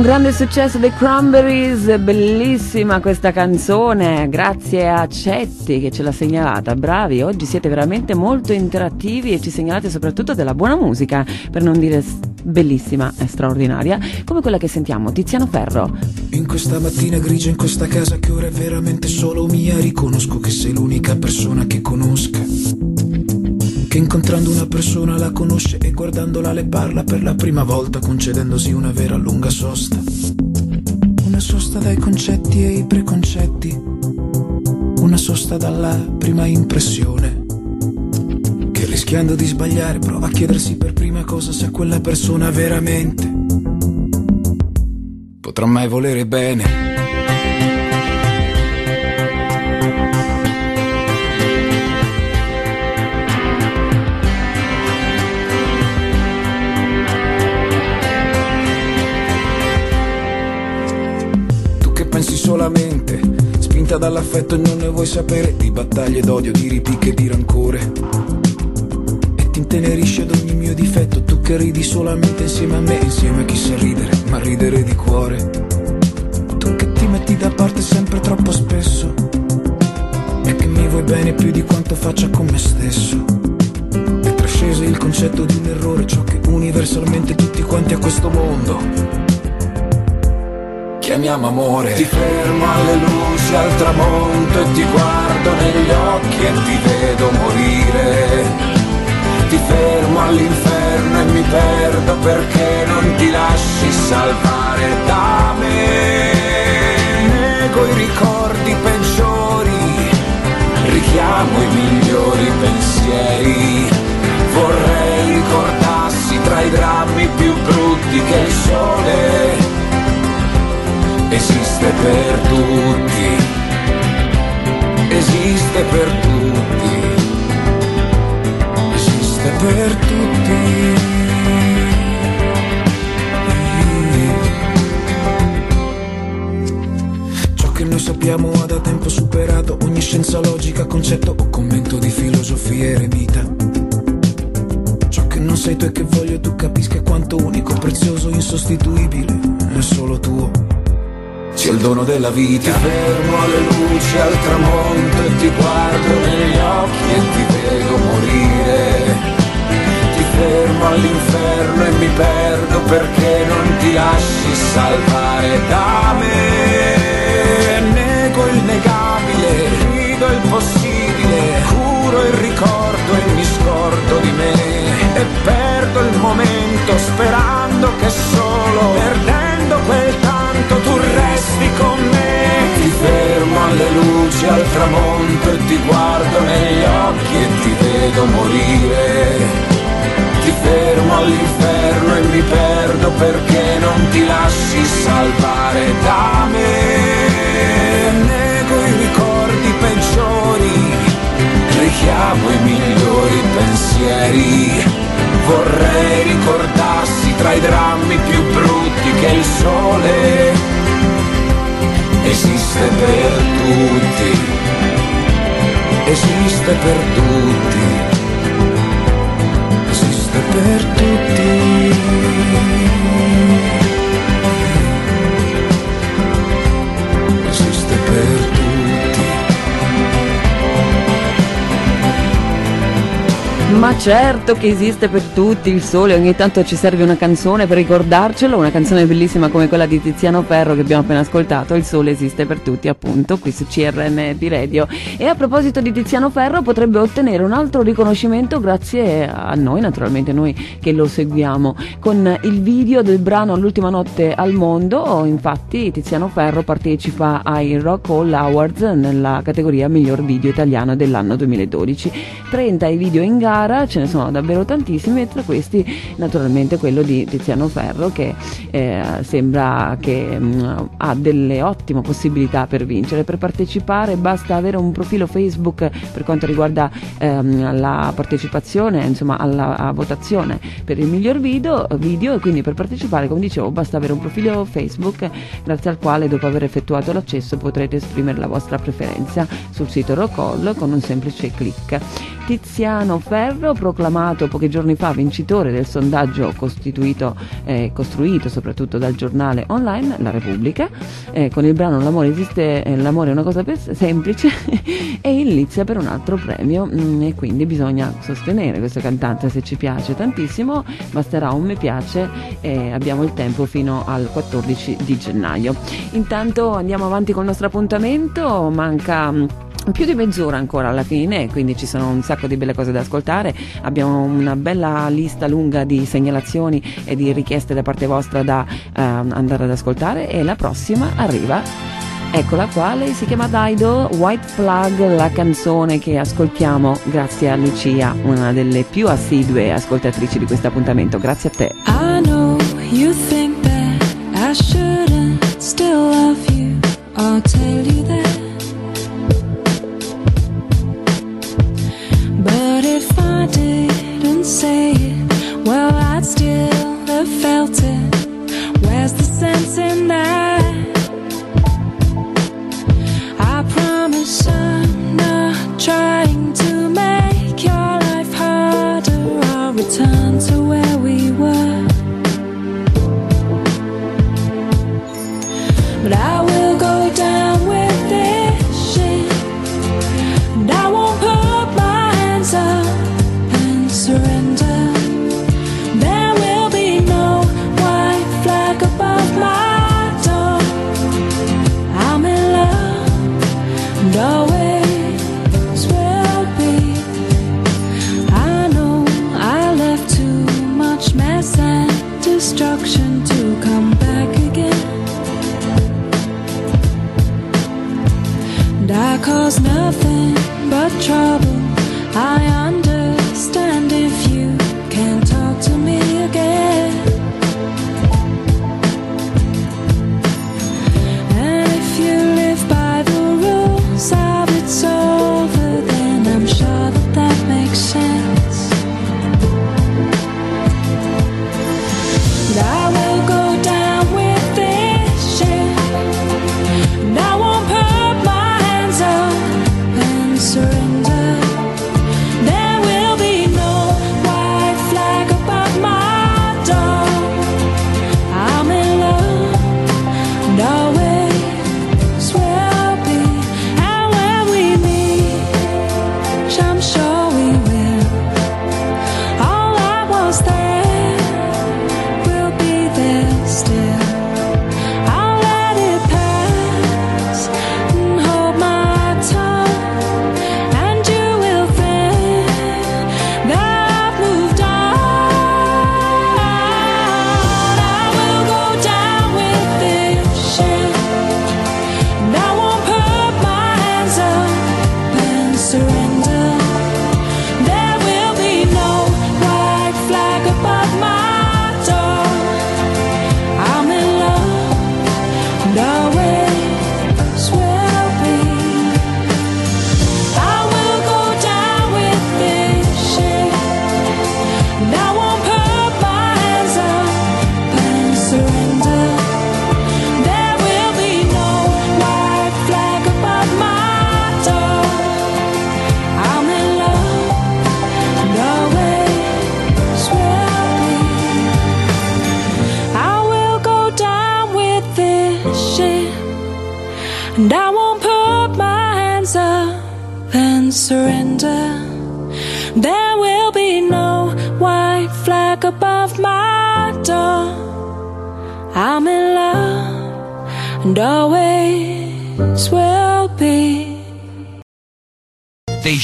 Un grande successo dei Cranberries, bellissima questa canzone, grazie a Cetti che ce l'ha segnalata, bravi, oggi siete veramente molto interattivi e ci segnalate soprattutto della buona musica, per non dire bellissima e straordinaria, come quella che sentiamo, Tiziano Ferro. In questa mattina grigia, in questa casa che ora è veramente solo mia, riconosco che sei l'unica persona che conosca. Che incontrando una persona la conosce e guardandola le parla per la prima volta, concedendosi una vera lunga sosta. Una sosta dai concetti e i preconcetti. Una sosta dalla prima impressione. Che rischiando di sbagliare prova a chiedersi per prima cosa se quella persona veramente potrà mai volere bene. Spinta dall'affetto e non ne vuoi sapere di battaglie d'odio, di ripicche e di rancore. E ti intenerisce ad ogni mio difetto, tu che ridi solamente insieme a me, insieme a chi sa ridere, ma ridere di cuore. Tu che ti metti da parte sempre troppo spesso e che mi vuoi bene più di quanto faccia con me stesso. È trasceso il concetto di un errore, ciò che universalmente tutti quanti a questo mondo chiamiamo amore. Ti fermo alle luci al tramonto e ti guardo negli occhi e ti vedo morire. Ti fermo all'inferno e mi perdo perché non ti lasci salvare da esiste per tutti, esiste per tutti, esiste per tutti. Ciò che noi sappiamo ha da tempo superato ogni scienza logica, concetto o commento di filosofia eremita. Ciò che non sei tu e che voglio tu capisca quanto unico, prezioso, insostituibile è solo tuo sia il dono della vita. Ti fermo alle luci al tramonto e ti guardo negli occhi e ti vedo morire. Ti fermo all'inferno e mi perdo perché non ti lasci salvare da me. Nego il negabile, grido il possibile, curo il ricordo e mi scordo di me. E perdo il momento sperando che solo perdendo quel tanto tu resti con me. Ti fermo alle luci al tramonto e ti guardo negli occhi e ti vedo morire. Ti fermo all'inferno e mi perdo perché non ti lasci salvare da me. Nego i ricordi peggiori, richiamo i migliori pensieri. Vorrei ricordassi tra i drammi più brutti che il sole esiste per tutti, esiste per tutti, esiste per tutti, Ma certo che esiste per tutti il sole, ogni tanto ci serve una canzone per ricordarcelo, una canzone bellissima come quella di Tiziano Ferro che abbiamo appena ascoltato, il sole esiste per tutti appunto qui su CRMP Radio. E a proposito di Tiziano Ferro potrebbe ottenere un altro riconoscimento grazie a noi, naturalmente noi che lo seguiamo, con il video del brano L'ultima notte al mondo, infatti Tiziano Ferro partecipa ai Rock Hall Awards nella categoria miglior video italiano dell'anno 2012. 30 i video in gara, ce ne sono davvero tantissimi e tra questi naturalmente quello di Tiziano Ferro che eh, sembra che mh, ha delle ottime possibilità per vincere. Per partecipare basta avere un profilo Facebook per quanto riguarda ehm, la partecipazione, insomma alla a votazione per il miglior video, video e quindi per partecipare come dicevo basta avere un profilo Facebook grazie al quale dopo aver effettuato l'accesso potrete esprimere la vostra preferenza sul sito Rockall con un semplice clic. Tiziano Ferro, proclamato pochi giorni fa vincitore del sondaggio eh, costruito soprattutto dal giornale online La Repubblica, eh, con il brano L'amore esiste, eh, l'amore è una cosa semplice e inizia per un altro premio. Mm, e quindi bisogna sostenere questo cantante se ci piace tantissimo, basterà un mi piace e abbiamo il tempo fino al 14 di gennaio. Intanto andiamo avanti con il nostro appuntamento, manca mm, più di mezz'ora ancora alla fine, quindi ci sono un sacco di belle cose da ascoltare. Abbiamo una bella lista lunga di segnalazioni e di richieste da parte vostra da ehm, andare ad ascoltare e la prossima arriva. Eccola qua, lei si chiama Daido, White Flag, la canzone che ascoltiamo grazie a Lucia, una delle più assidue ascoltatrici di questo appuntamento. Grazie a te. I know you think that I shouldn't still love you. I'll tell you that. Where's the sense in that? I promise I'm not trying to make your life harder. I'll return to where.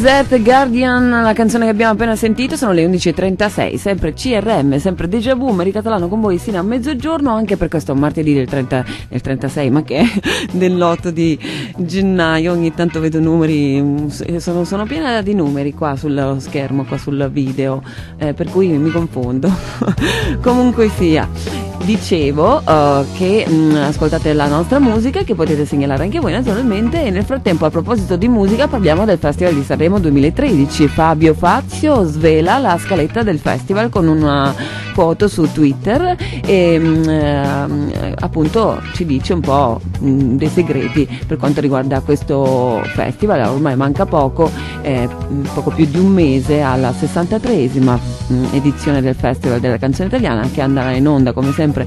Morissette Guardian, la canzone che abbiamo appena sentito, sono le 11.36, sempre CRM, sempre Deja Vu, Mericatalano con voi sino a mezzogiorno, anche per questo martedì del, 30, del 36, ma che è dell'8 di gennaio, ogni tanto vedo numeri, mm, sono, sono piena di numeri qua sullo schermo, qua sul video, eh, per cui mi confondo. Comunque sia. Dicevo eh, che mh, ascoltate la nostra musica che potete segnalare anche voi naturalmente e nel frattempo a proposito di musica parliamo del Festival di Sanremo 2013. Fabio Fazio svela la scaletta del festival con una foto su Twitter e mh, eh, appunto ci dice un po' mh, dei segreti per quanto riguarda questo festival. Ormai manca poco, eh, mh, poco più di un mese alla 63esima mh, edizione del Festival della canzone italiana che andrà in onda come sempre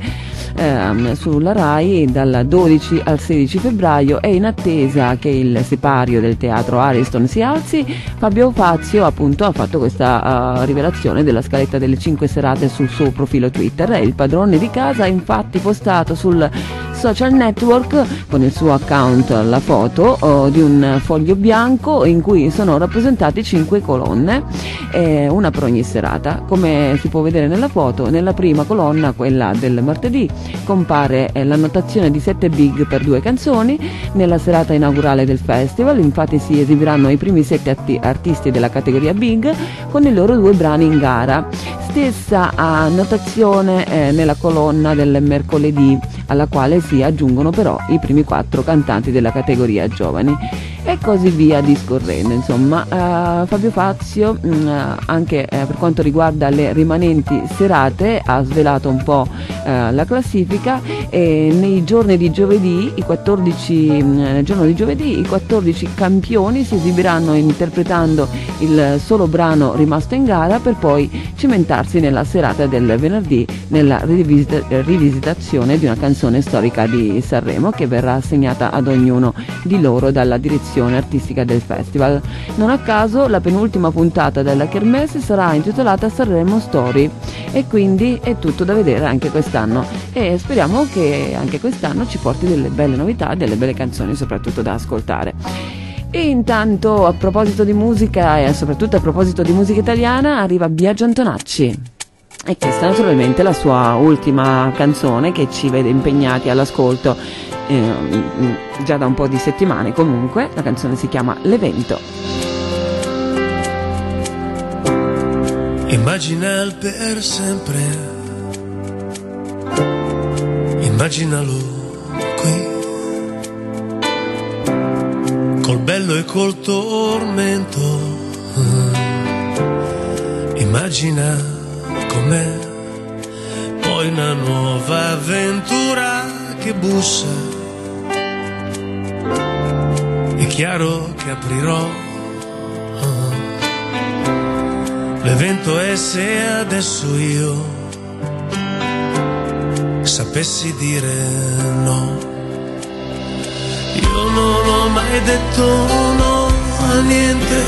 ehm, sulla RAI dal 12 al 16 febbraio. E in attesa che il sipario del teatro Ariston si alzi. Fabio Fazio appunto ha fatto questa eh, rivelazione della scaletta delle 5 serate sul suo profilo Twitter. E il padrone di casa ha infatti postato sul social network con il suo account la foto oh, di un foglio bianco in cui sono rappresentate 5 colonne eh, una per ogni serata. Come si può vedere nella foto nella prima colonna quella del martedì compare eh, l'annotazione di 7 big per due canzoni. Nella serata inaugurale del festival infatti si esibiranno i primi 7 artisti della categoria big con i loro due brani in gara. Stessa annotazione eh, nella colonna del mercoledì alla quale si aggiungono però i primi quattro cantanti della categoria giovani e così via discorrendo. Insomma eh, Fabio Fazio mh, anche eh, per quanto riguarda le rimanenti serate ha svelato un po' eh, la classifica e nei giorni di giovedì i 14 mh, nel giorno di giovedì i 14 campioni si esibiranno interpretando il solo brano rimasto in gara per poi cimentarsi nella serata del venerdì nella rivisita- rivisitazione di una canzone storica di Sanremo che verrà assegnata ad ognuno di loro dalla direzione artistica del festival. Non a caso la penultima puntata della Kermesse sarà intitolata Sanremo Story e quindi è tutto da vedere anche quest'anno e speriamo che anche quest'anno ci porti delle belle novità, delle belle canzoni soprattutto da ascoltare. E intanto a proposito di musica e soprattutto a proposito di musica italiana arriva Biagio Antonacci. E questa naturalmente è la sua ultima canzone che ci vede impegnati all'ascolto eh, già da un po' di settimane comunque. La canzone si chiama L'evento. Immagina il per sempre, immaginalo qui, col bello e col tormento. Immagina com'è, poi una nuova avventura che bussa. È chiaro che aprirò L'evento è se adesso io sapessi dire no. Io non ho mai detto no a niente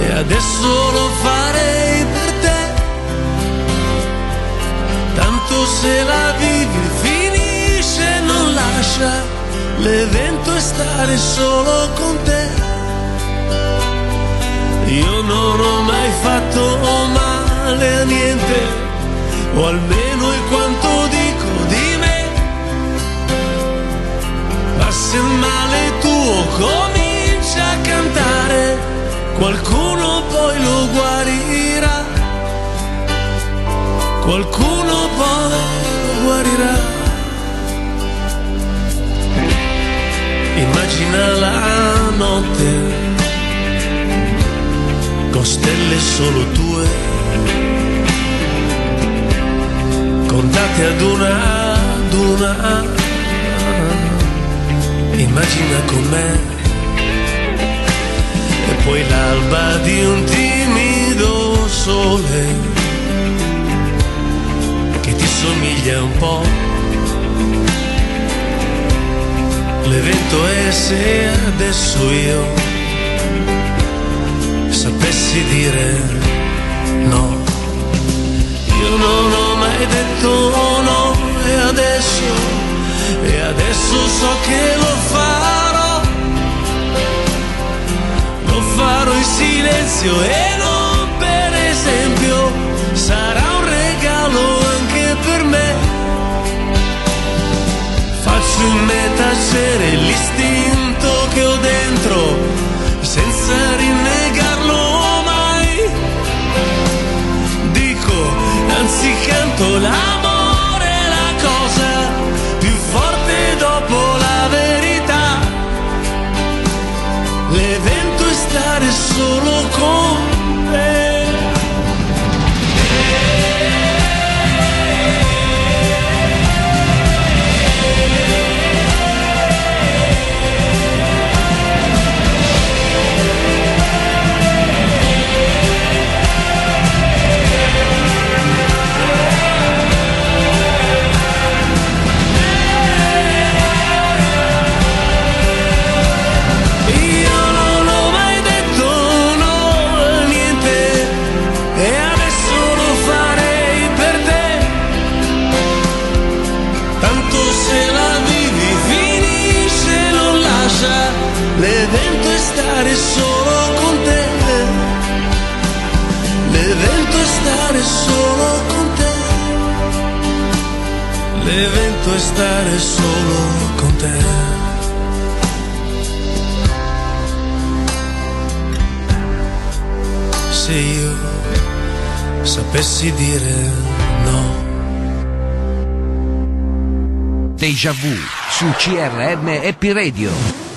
e adesso lo farei per Tanto se la vivi finisce, non lascia l'evento è stare solo con te. Io non ho mai fatto male a niente, o almeno è quanto dico di me. Ma se il male tuo comincia a cantare, qualcuno poi lo guarirà. Qualcuno poi guarirà. Immagina la notte. Con stelle solo tue, contate ad una ad una, immagina com'è, e poi l'alba di un timido sole somiglia un po'. L'evento è se adesso io sapessi dire no. Io non ho mai detto no e adesso, e adesso so che lo farò. Lo farò in silenzio e presume tacere l'istinto che ho dentro senza rinnegarlo mai. Dico, anzi canto l'amore, la cosa più forte dopo la verità. L'evento è stare solo stare solo con te. L'evento è stare solo con te. L'evento è stare solo con te. Se io sapessi dire no. Deja vu su CRM Happy Radio.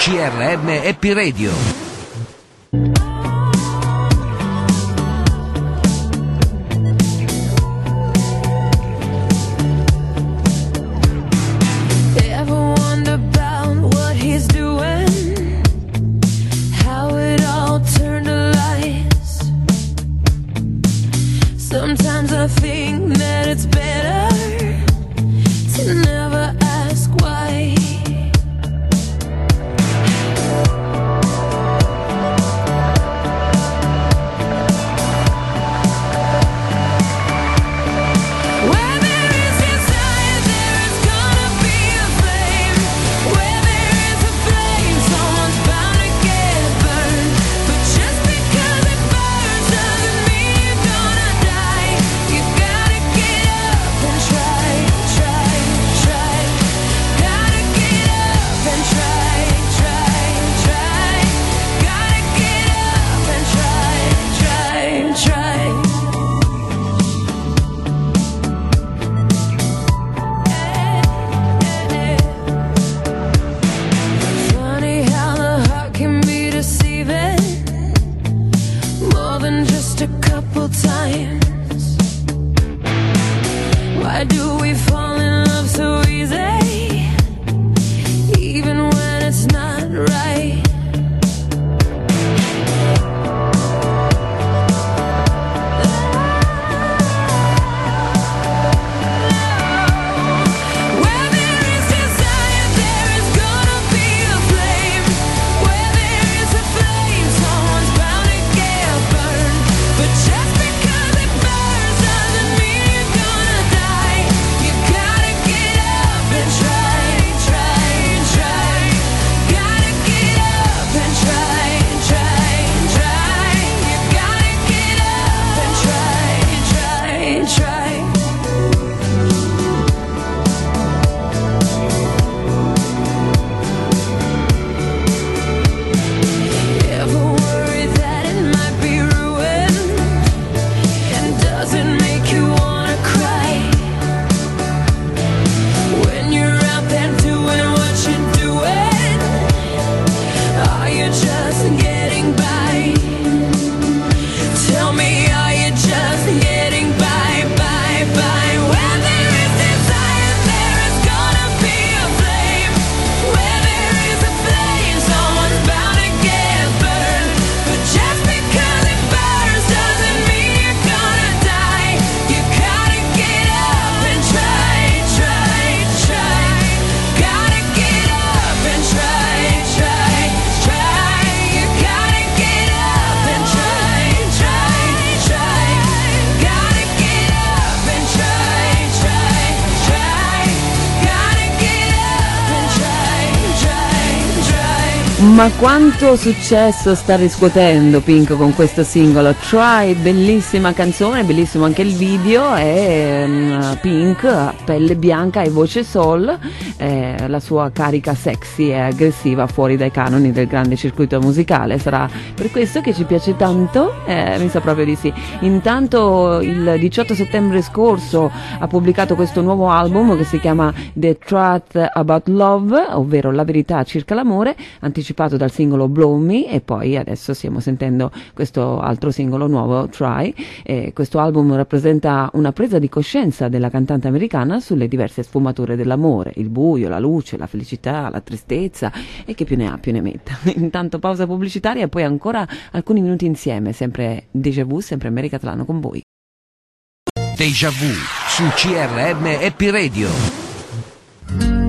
CRM Happy Radio. Ma quanto successo sta riscuotendo Pink con questo singolo? Try, bellissima canzone, bellissimo anche il video è mm, Pink, pelle bianca e voce soul, eh, la sua carica sexy e aggressiva fuori dai canoni del grande circuito musicale, sarà per questo che ci piace tanto, Eh, mi sa proprio di sì. Intanto il 18 settembre scorso ha pubblicato questo nuovo album che si chiama The Truth About Love, ovvero La verità circa l'amore, anticipato dal singolo Blow Me e poi adesso stiamo sentendo questo altro singolo nuovo, Try. Eh, questo album rappresenta una presa di coscienza della cantante americana sulle diverse sfumature dell'amore, il buio, la luce, la felicità, la tristezza e che più ne ha più ne metta. Intanto pausa pubblicitaria e poi ancora alcuni minuti insieme, sempre Deja Vu, sempre America Atlano con voi. Deja Vu su CRM Happy Radio.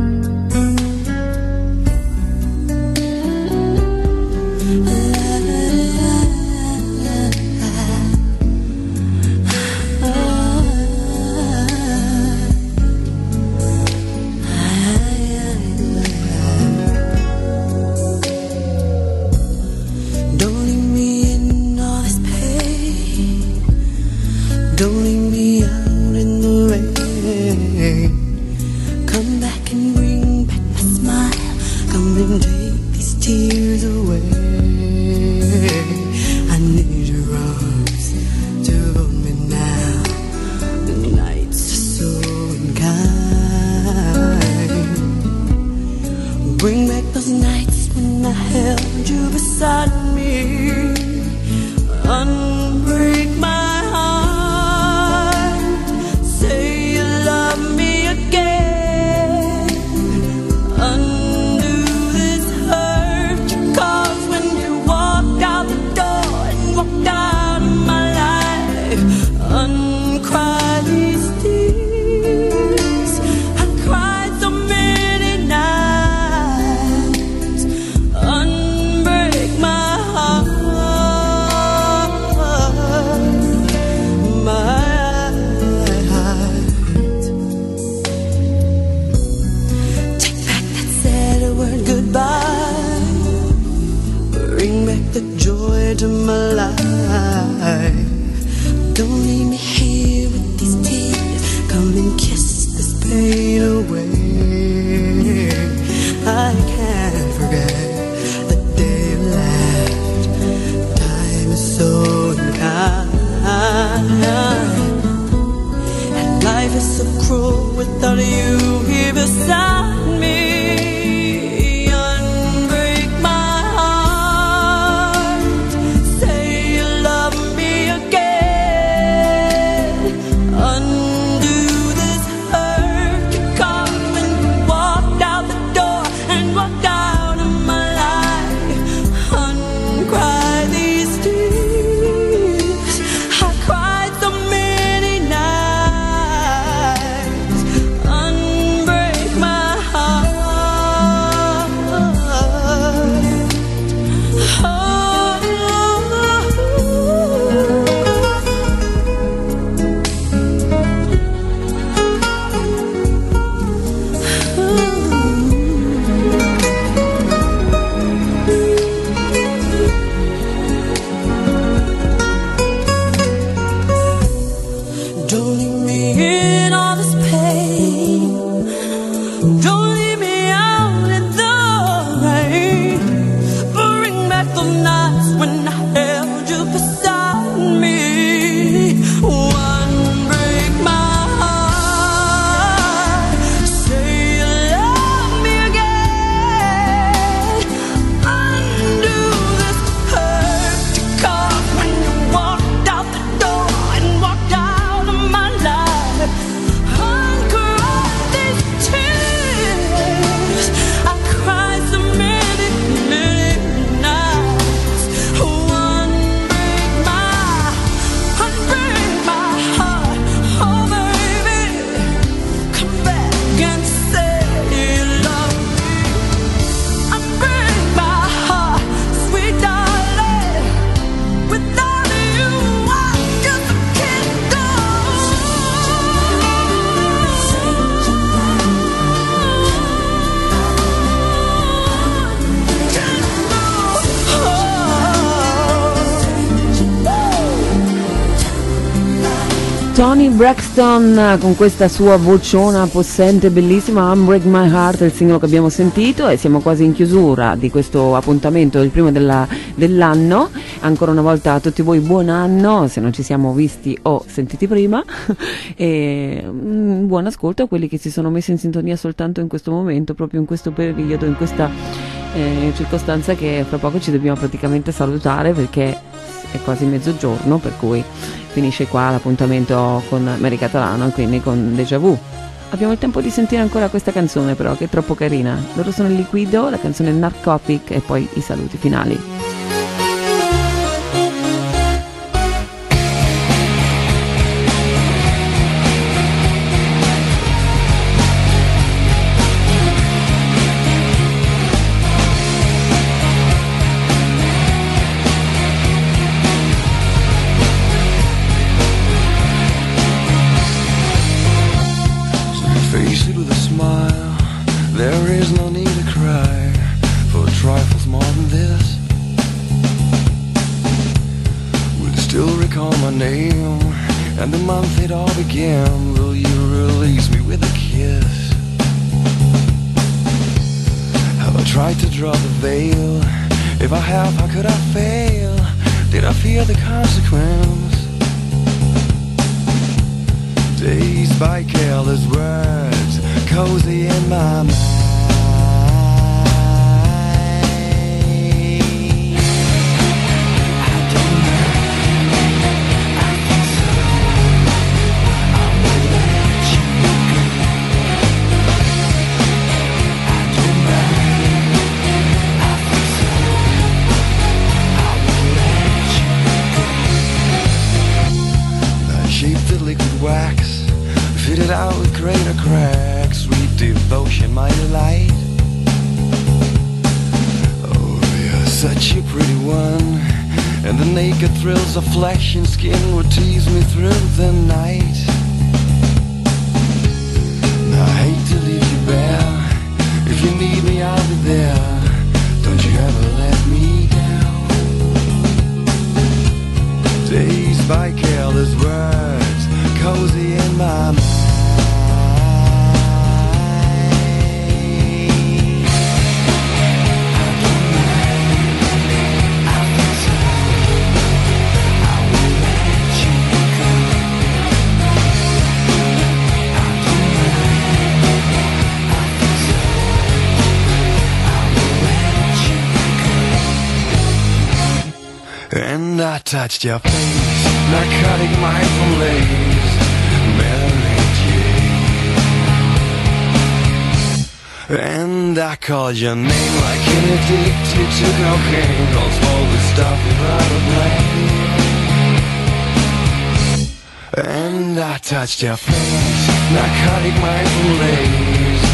Eh, con questa sua vociona possente, bellissima, Unbreak My Heart, il singolo che abbiamo sentito e siamo quasi in chiusura di questo appuntamento, il primo della- dell'anno. Ancora una volta a tutti voi buon anno, se non ci siamo visti o sentiti prima e mm, buon ascolto a quelli che si sono messi in sintonia soltanto in questo momento, proprio in questo periodo, in questa eh, circostanza che fra poco ci dobbiamo praticamente salutare perché è quasi mezzogiorno, per cui finisce qua l'appuntamento con Mary Catalano e quindi con Deja Vu. Abbiamo il tempo di sentire ancora questa canzone però che è troppo carina. Loro sono il Liquido, la canzone Narcotic e poi i saluti finali. Recall my name and the month it all began? Will you release me with a kiss? Have I tried to draw the veil? If I have, how could I fail? Did I fear the consequence? Dazed by careless words, cozy in my mind. Thrills of flesh and skin would tease me through the night. I hate to leave you bare. If you need me, touched your face, narcotic mindful lace, Mary Jane. And I called your name like an addicted to cocaine, don't smoke the stuff without a blame. And I touched your face, narcotic mindful lace,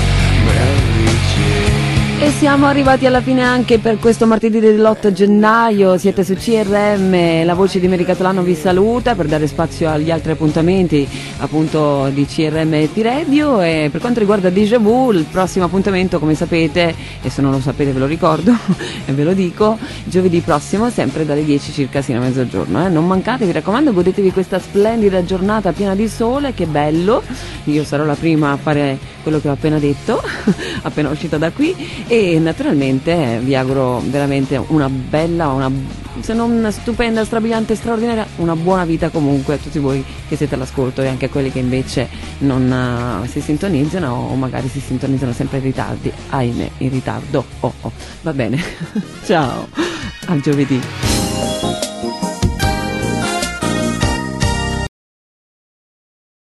Mary Jane. E siamo arrivati alla fine anche per questo martedì dell'8 gennaio, siete su CRM, la voce di Mericatolano vi saluta per dare spazio agli altri appuntamenti appunto di CRM Epiredio e per quanto riguarda Déjà Vu il prossimo appuntamento come sapete e se non lo sapete ve lo ricordo e ve lo dico, giovedì prossimo sempre dalle 10 circa sino a mezzogiorno, eh? non mancate, vi raccomando godetevi questa splendida giornata piena di sole, che bello, io sarò la prima a fare quello che ho appena detto, appena uscita da qui e naturalmente vi auguro veramente una bella, una, se non stupenda, strabiliante, straordinaria, una buona vita comunque a tutti voi che siete all'ascolto e anche a quelli che invece non eh, si sintonizzano o magari si sintonizzano sempre in ritardi, ahimè, in ritardo. Oh, oh. Va bene, ciao, a giovedì.